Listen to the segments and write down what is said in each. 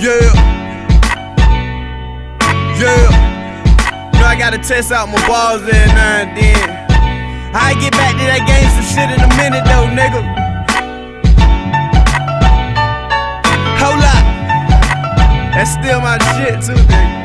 Yeah. Yeah. You know, I gotta test out my balls every now and then. I get back to that game some shit in a minute though, nigga. Hold up. That's still my shit too, nigga.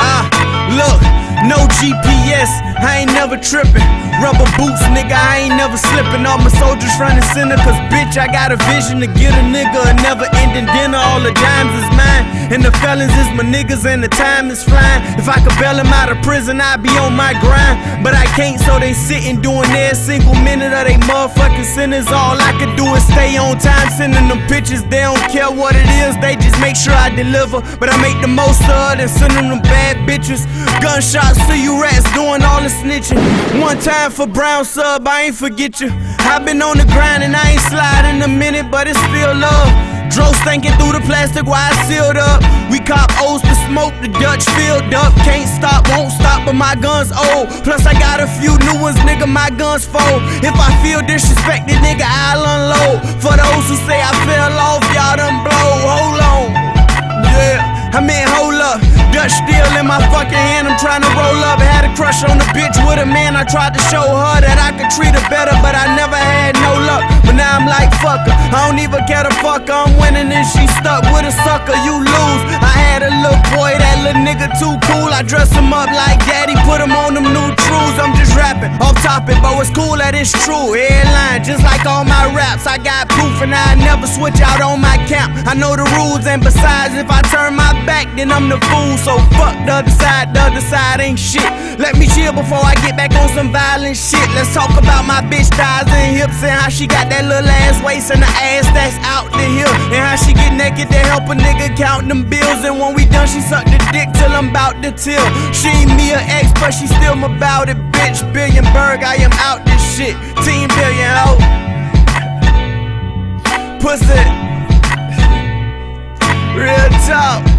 Ah, uh, look no GPS, I ain't never trippin'. Rubber boots, nigga, I ain't never slippin'. All my soldiers running center, cause bitch, I got a vision to get a nigga a never ending dinner. All the dimes is mine, and the felons is my niggas, and the time is flying. If I could bail them out of prison, I'd be on my grind. But I can't, so they sitting doing their single minute of they motherfucking sentence. All I can do is stay on time, sending them pictures. They don't care what it is, they just make sure I deliver. But I make the most of it and send them bad bitches. Gunshots to you rats doing all the snitching. One time for brown sub, I ain't forget you. i been on the grind and I ain't sliding a minute, but it's still love. Dro stinking through the plastic while I sealed up. We cop O's to smoke, the Dutch filled up. Can't stop, won't stop, but my gun's old. Plus, I got a few new ones, nigga, my gun's full. If I feel disrespected, nigga, I'll unload. For those who say I steel in my fucking hand, I'm trying to roll up. Had a crush on the bitch with a man, I tried to show her that I could treat her better, but I never had no luck. But now I'm like, fuck her. I don't even care to fuck. I'm winning and she stuck with a sucker, you lose. I had a little boy, that little nigga too cool. I dress him up like daddy, put him on them new trues. I'm just rapping off topic, but it's cool that it's true. Headline, just like all my raps, I got proof and I never switch out on my camp. I know the rules, and besides, if I turn my back, then I'm the fool. So fuck the other side, the other side ain't shit. Let me chill before I get back on some violent shit. Let's talk about my bitch thighs and hips and how she got that little ass waist and the ass that's out the hill. And how she get naked to help a nigga count them bills. And when we done, she suck the dick till I'm about to till. She ain't me a ex, but she still about it, bitch. Billionberg, I am out this shit. Team billion out. Pussy. Real talk.